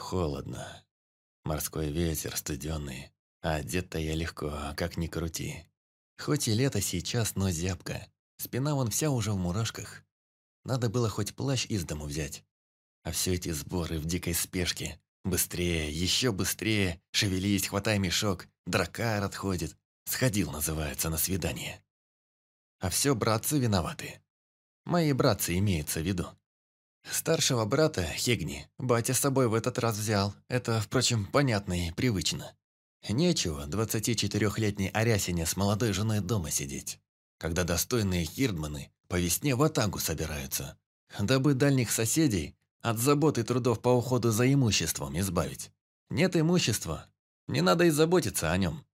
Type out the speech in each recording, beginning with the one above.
Холодно. Морской ветер студеный. А одет-то я легко, как ни крути. Хоть и лето сейчас, но зябко. Спина вон вся уже в мурашках. Надо было хоть плащ из дому взять. А все эти сборы в дикой спешке. Быстрее, еще быстрее. Шевелись, хватай мешок. Дракар отходит. Сходил, называется, на свидание. А все братцы виноваты. Мои братцы имеются в виду. Старшего брата, Хегни, батя с собой в этот раз взял. Это, впрочем, понятно и привычно. Нечего 24-летней Арясине с молодой женой дома сидеть, когда достойные хирдманы по весне в атагу собираются, дабы дальних соседей от забот и трудов по уходу за имуществом избавить. Нет имущества, не надо и заботиться о нем.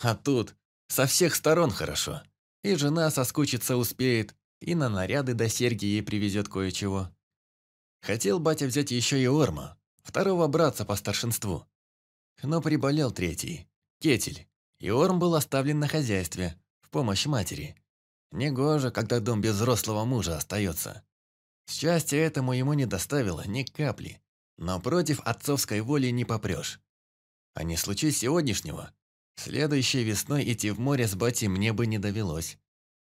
А тут со всех сторон хорошо. И жена соскучиться успеет, и на наряды до серьги ей привезет кое-чего. Хотел батя взять еще и Орма, второго братца по старшинству. Но приболел третий, Кетель, и Орм был оставлен на хозяйстве, в помощь матери. Негоже, когда дом без взрослого мужа остается. Счастья этому ему не доставило ни капли, но против отцовской воли не попрешь. А не случись сегодняшнего, следующей весной идти в море с батей мне бы не довелось.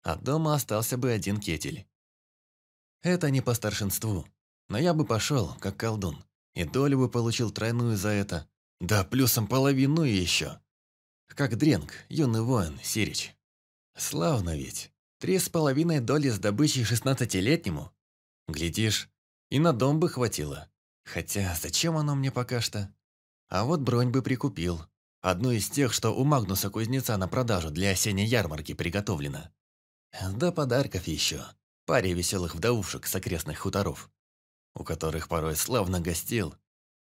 А дома остался бы один кетель. Это не по старшинству, но я бы пошел, как колдун, и долю бы получил тройную за это, да плюсом половину еще. Как Дренг, юный воин, Сирич. Славно ведь. Три с половиной доли с добычей шестнадцатилетнему. Глядишь, и на дом бы хватило. Хотя зачем оно мне пока что? А вот бронь бы прикупил. Одну из тех, что у Магнуса Кузнеца на продажу для осенней ярмарки приготовлено. Да подарков еще. Паре веселых вдовушек с окрестных хуторов, у которых порой славно гостил.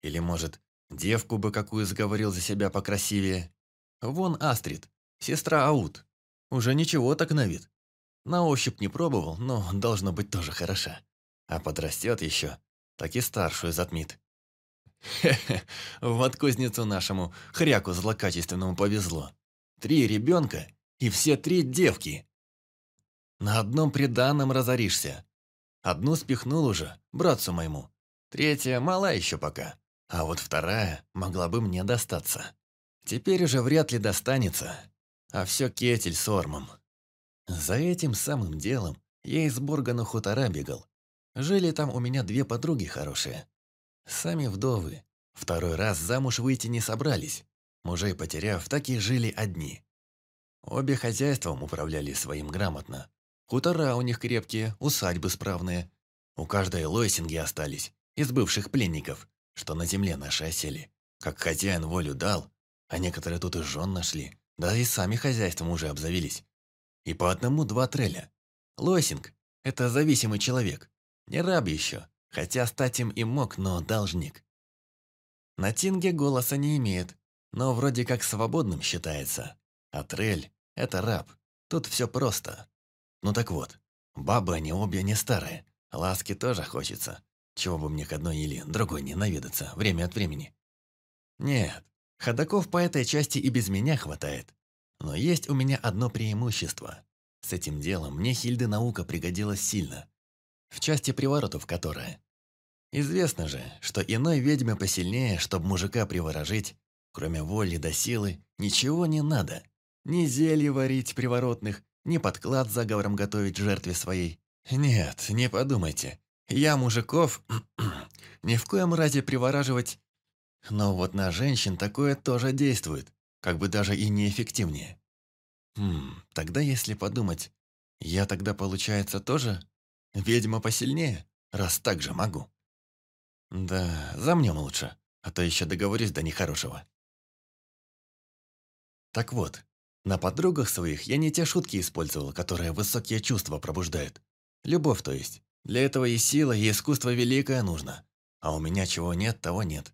Или, может, Девку бы какую сговорил за себя покрасивее. Вон Астрид, сестра Аут. Уже ничего так на вид. На ощупь не пробовал, но должно быть тоже хороша. А подрастет еще, так и старшую затмит. Хе-хе, вот кузнецу нашему, хряку злокачественному повезло. Три ребенка и все три девки. На одном приданном разоришься. Одну спихнул уже, братцу моему. Третья мала еще пока. А вот вторая могла бы мне достаться. Теперь уже вряд ли достанется. А все кетель с ормом. За этим самым делом я из Борга на хутора бегал. Жили там у меня две подруги хорошие. Сами вдовы. Второй раз замуж выйти не собрались. Мужей потеряв, так и жили одни. Обе хозяйством управляли своим грамотно. Хутора у них крепкие, усадьбы справные. У каждой лойсинги остались, из бывших пленников что на земле наши осели. Как хозяин волю дал, а некоторые тут и жен нашли, да и сами хозяйством уже обзавелись. И по одному два треля. Лосинг – это зависимый человек, не раб еще, хотя стать им и мог, но должник. На Тинге голоса не имеет, но вроде как свободным считается. А трель – это раб, тут все просто. Ну так вот, бабы они обе не старые, ласки тоже хочется. Чего бы мне к одной или другой не наведаться время от времени. Нет, ходаков по этой части и без меня хватает. Но есть у меня одно преимущество. С этим делом мне Хильды наука пригодилась сильно. В части приворотов которая. Известно же, что иной ведьме посильнее, чтобы мужика приворожить, кроме воли до силы, ничего не надо. Ни зелье варить приворотных, ни подклад заговором готовить жертве своей. Нет, не подумайте. Я мужиков ни в коем разе привораживать, но вот на женщин такое тоже действует, как бы даже и неэффективнее. Хм, тогда если подумать, я тогда, получается, тоже ведьма посильнее, раз так же могу. Да, замнем лучше, а то еще договорюсь до нехорошего. Так вот, на подругах своих я не те шутки использовал, которые высокие чувства пробуждают. Любовь, то есть. Для этого и сила, и искусство великое нужно. А у меня чего нет, того нет.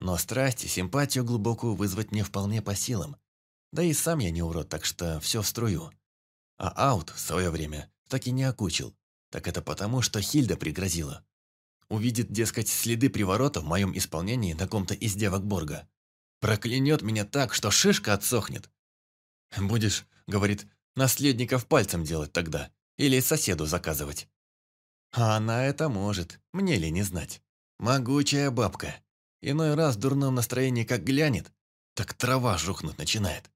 Но страсть и симпатию глубокую вызвать мне вполне по силам. Да и сам я не урод, так что все в струю. А аут в свое время так и не окучил. Так это потому, что Хильда пригрозила. Увидит, дескать, следы приворота в моем исполнении на ком-то из девок Борга. Проклянет меня так, что шишка отсохнет. Будешь, говорит, наследников пальцем делать тогда. Или соседу заказывать. А она это может, мне ли не знать. Могучая бабка. Иной раз в дурном настроении как глянет, так трава жухнуть начинает.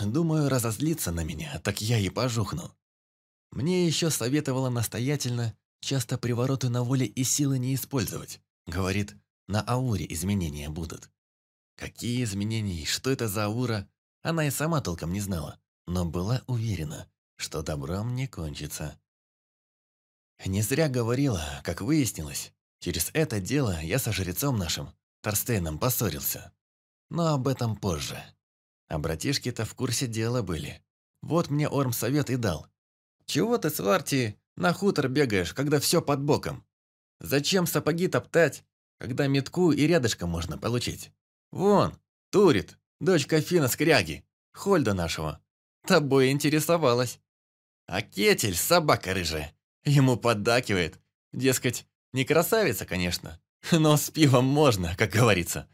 Думаю, разозлиться на меня, так я и пожухну. Мне еще советовала настоятельно часто привороты на воле и силы не использовать. Говорит, на ауре изменения будут. Какие изменения и что это за аура, она и сама толком не знала, но была уверена, что добром не кончится. Не зря говорила, как выяснилось, через это дело я со жрецом нашим, Торстейном, поссорился. Но об этом позже. А братишки-то в курсе дела были. Вот мне Орм совет и дал. «Чего ты, Сварти, на хутор бегаешь, когда все под боком? Зачем сапоги топтать, когда метку и рядышком можно получить? Вон, Турит, дочка Фина Скряги, Хольда нашего, тобой интересовалась. А Кетель, собака рыжая, ему поддакивает. Дескать, не красавица, конечно, но с пивом можно, как говорится.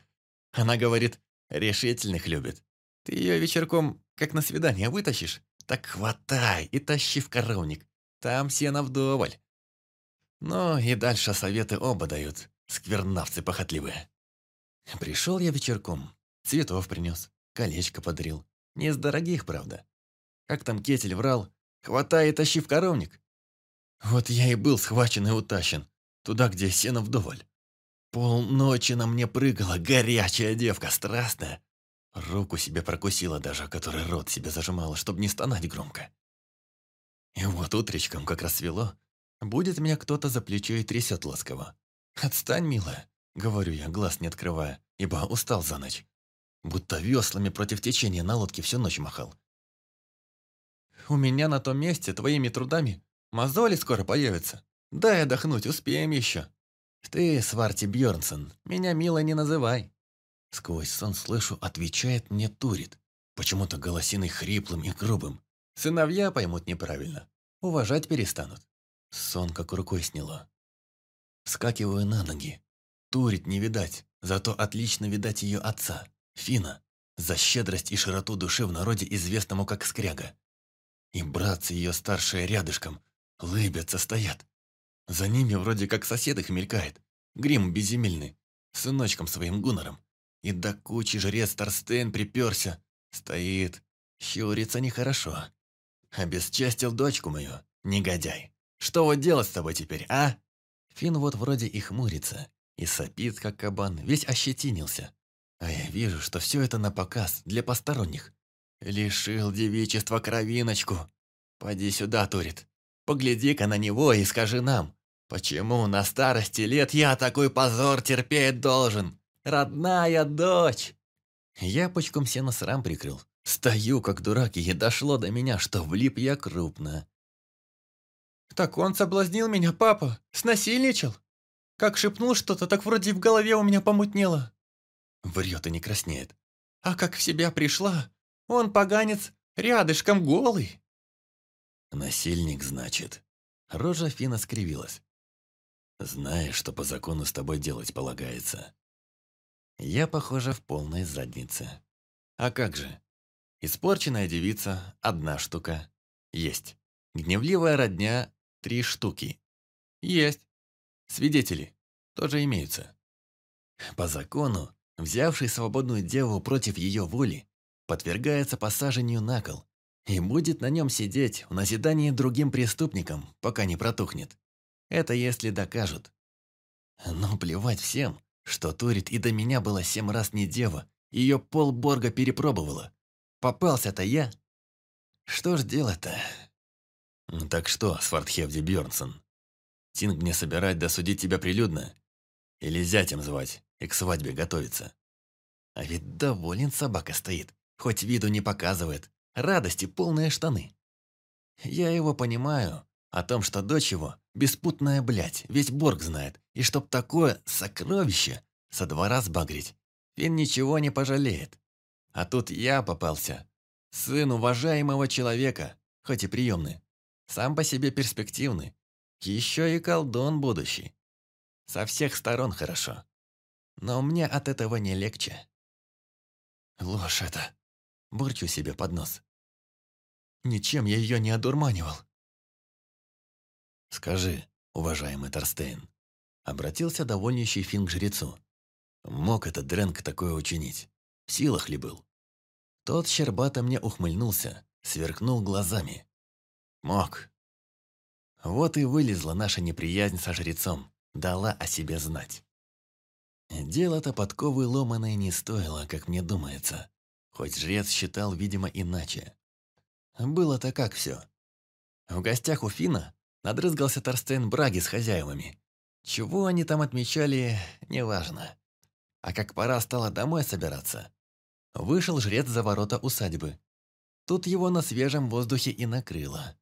Она говорит, решительных любит. Ты ее вечерком, как на свидание, вытащишь, так хватай и тащи в коровник. Там сено вдоволь. Ну и дальше советы оба дают, сквернавцы похотливые. Пришел я вечерком, цветов принес, колечко подарил. Не из дорогих, правда. Как там кетель врал, хватай и тащи в коровник. Вот я и был схвачен и утащен, туда, где сено вдоволь. Полночи на мне прыгала горячая девка, страстная. Руку себе прокусила даже, который рот себе зажимала, чтобы не стонать громко. И вот утречком, как рассвело, будет меня кто-то за плечо и трясет ласково. «Отстань, милая», — говорю я, глаз не открывая, ибо устал за ночь. Будто веслами против течения на лодке всю ночь махал. «У меня на том месте твоими трудами мозоли скоро появятся. Дай отдохнуть, успеем еще». «Ты, Сварти Бьернсон, меня мило не называй». Сквозь сон слышу, отвечает мне Турит, почему-то голосиной хриплым и грубым. Сыновья поймут неправильно, уважать перестанут. Сон как рукой сняло. Скакиваю на ноги. Турит не видать, зато отлично видать ее отца, Фина, за щедрость и широту души в народе, известному как Скряга. И братцы ее старшие рядышком, лыбятся, стоят. За ними вроде как сосед их мелькает, грим безземельный, сыночком своим гунором. И до кучи жрец Торстейн приперся. Стоит, щурится нехорошо. Обесчастил дочку мою, негодяй. Что вот делать с тобой теперь, а? Фин вот вроде и хмурится, и сопит, как кабан, весь ощетинился. А я вижу, что все это на показ, для посторонних. Лишил девичества кровиночку. Поди сюда, Турит. Погляди-ка на него и скажи нам, почему на старости лет я такой позор терпеть должен? Родная дочь!» Я почком сена срам прикрыл. Стою, как дурак, и дошло до меня, что влип я крупно. «Так он соблазнил меня, папа, снасильничал. Как шепнул что-то, так вроде в голове у меня помутнело». Врет и не краснеет. «А как в себя пришла, он, поганец, рядышком голый». «Насильник, значит». Рожа Фина скривилась. «Знаешь, что по закону с тобой делать полагается. Я, похоже, в полной заднице. А как же? Испорченная девица – одна штука. Есть. Гневливая родня – три штуки. Есть. Свидетели тоже имеются. По закону, взявший свободную деву против ее воли, подвергается посажению на кол и будет на нем сидеть в назидании другим преступникам, пока не протухнет. Это если докажут. Но плевать всем, что Турит и до меня была семь раз не дева, ее полборга перепробовала. Попался-то я. Что ж делать-то? Так что, Свардхевди Бьернсон, Тинг мне собирать досудить тебя прилюдно? Или зятем звать и к свадьбе готовиться? А ведь доволен собака стоит, хоть виду не показывает. Радости полные штаны. Я его понимаю, о том, что дочь его – беспутная блядь, весь Борг знает, и чтоб такое сокровище со двора сбагрить, Фин ничего не пожалеет. А тут я попался. Сын уважаемого человека, хоть и приемный. Сам по себе перспективный. Еще и колдун будущий. Со всех сторон хорошо. Но мне от этого не легче. Ложь это. Бурчу себе под нос. Ничем я ее не одурманивал. «Скажи, уважаемый Торстейн», — обратился довольнейший Финн к жрецу. Мог этот Дрэнк такое учинить? В силах ли был? Тот щербато мне ухмыльнулся, сверкнул глазами. Мог. Вот и вылезла наша неприязнь со жрецом, дала о себе знать. Дело-то подковы ломаной не стоило, как мне думается. Хоть жрец считал, видимо, иначе. Было-то как все. В гостях у Фина надрызгался Торстейн Браги с хозяевами. Чего они там отмечали, неважно. А как пора стало домой собираться, вышел жрец за ворота усадьбы. Тут его на свежем воздухе и накрыло.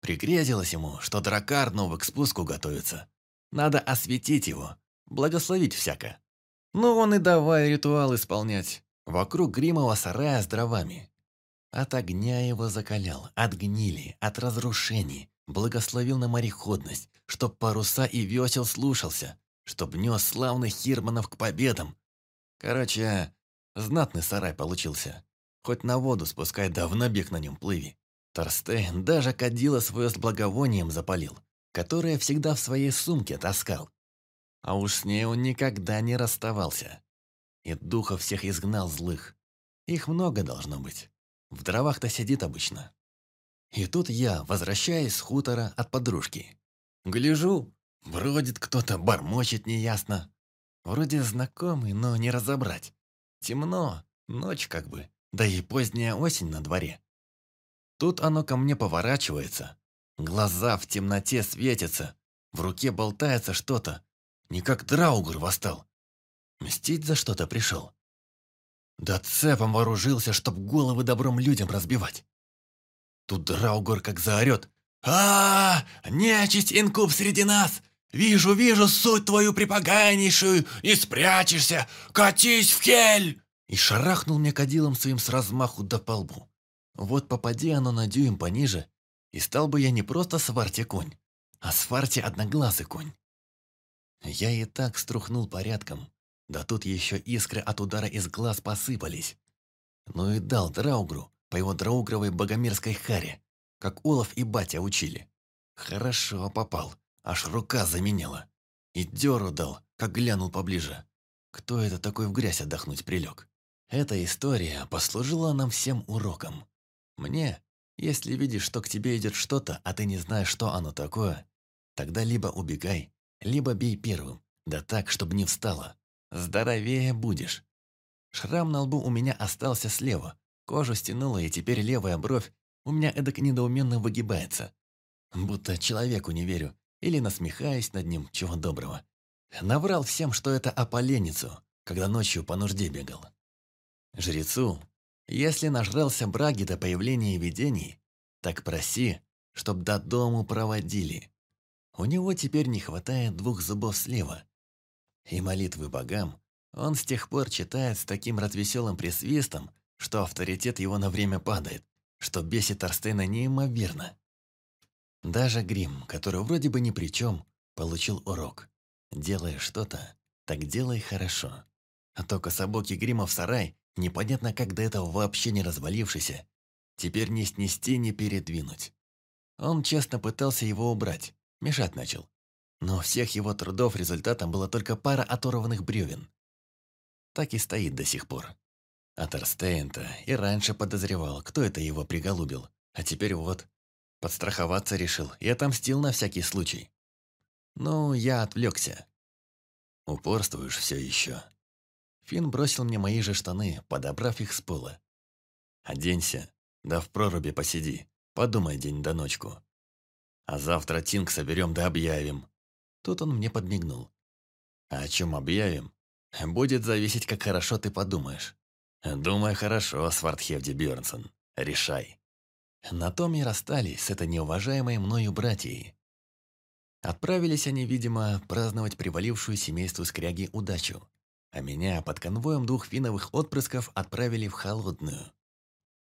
Пригрезилось ему, что дракар новый к спуску готовится. Надо осветить его, благословить всяко. Ну, он и давай ритуал исполнять. Вокруг гримого сарая с дровами. От огня его закалял, от гнили, от разрушений. Благословил на мореходность, чтоб паруса и весел слушался, чтоб нес славных хирманов к победам. Короче, знатный сарай получился. Хоть на воду спускай, давно бег на нем плыви. Торстейн даже кадила свое с благовонием запалил, которое всегда в своей сумке таскал. А уж с ней он никогда не расставался. И духов всех изгнал злых. Их много должно быть. В дровах-то сидит обычно. И тут я, возвращаясь с хутора от подружки. Гляжу, бродит кто-то, бормочет неясно. Вроде знакомый, но не разобрать. Темно, ночь как бы, да и поздняя осень на дворе. Тут оно ко мне поворачивается. Глаза в темноте светятся. В руке болтается что-то, не как Драугр восстал. Мстить за что-то пришел. Да цепом вооружился, чтоб головы добром людям разбивать. Тут Драугр как заорет. а, -а, -а Нечисть инкуб среди нас! Вижу, вижу суть твою припоганнейшую, и спрячешься! Катись в кель!» И шарахнул мне кадилом своим с размаху до полбу. Вот попади оно на дюйм пониже, и стал бы я не просто сварте конь, а сварте одноглазый конь. Я и так струхнул порядком. Да тут еще искры от удара из глаз посыпались. Ну и дал Драугру по его драугровой богомерзкой харе, как Олаф и батя учили. Хорошо попал, аж рука заменяла. И дёру дал, как глянул поближе. Кто это такой в грязь отдохнуть прилег? Эта история послужила нам всем уроком. Мне, если видишь, что к тебе идет что-то, а ты не знаешь, что оно такое, тогда либо убегай, либо бей первым, да так, чтобы не встало. Здоровее будешь. Шрам на лбу у меня остался слева. Кожу стянула, и теперь левая бровь у меня эдак недоуменно выгибается. Будто человеку не верю. Или насмехаюсь над ним, чего доброго. Наврал всем, что это о когда ночью по нужде бегал. Жрецу, если нажрался браги до появления видений, так проси, чтоб до дому проводили. У него теперь не хватает двух зубов слева. И молитвы богам он с тех пор читает с таким развеселым присвистом, что авторитет его на время падает, что бесит Арстена неимоверно. Даже Грим, который вроде бы ни при чем, получил урок. Делая что-то, так делай хорошо. А то кособокий Грима в сарай, непонятно как до этого вообще не развалившийся, теперь не снести, не передвинуть. Он честно пытался его убрать, Мешать начал. Но всех его трудов результатом была только пара оторванных бревен. Так и стоит до сих пор. А Торстейн-то и раньше подозревал, кто это его приголубил. А теперь вот, подстраховаться решил и отомстил на всякий случай. Ну, я отвлекся. Упорствуешь все еще. Финн бросил мне мои же штаны, подобрав их с пола. «Оденься, да в проруби посиди, подумай день до ночку. А завтра Тинг соберем да объявим. Тут он мне подмигнул. А о чем объявим? Будет зависеть, как хорошо ты подумаешь. Думай хорошо, Свардхевди Бjörnсон. Решай. На том и расстались с этой неуважаемой мною братьей. Отправились они, видимо, праздновать привалившую семейству скряги удачу. А меня под конвоем двух финовых отпрысков отправили в холодную,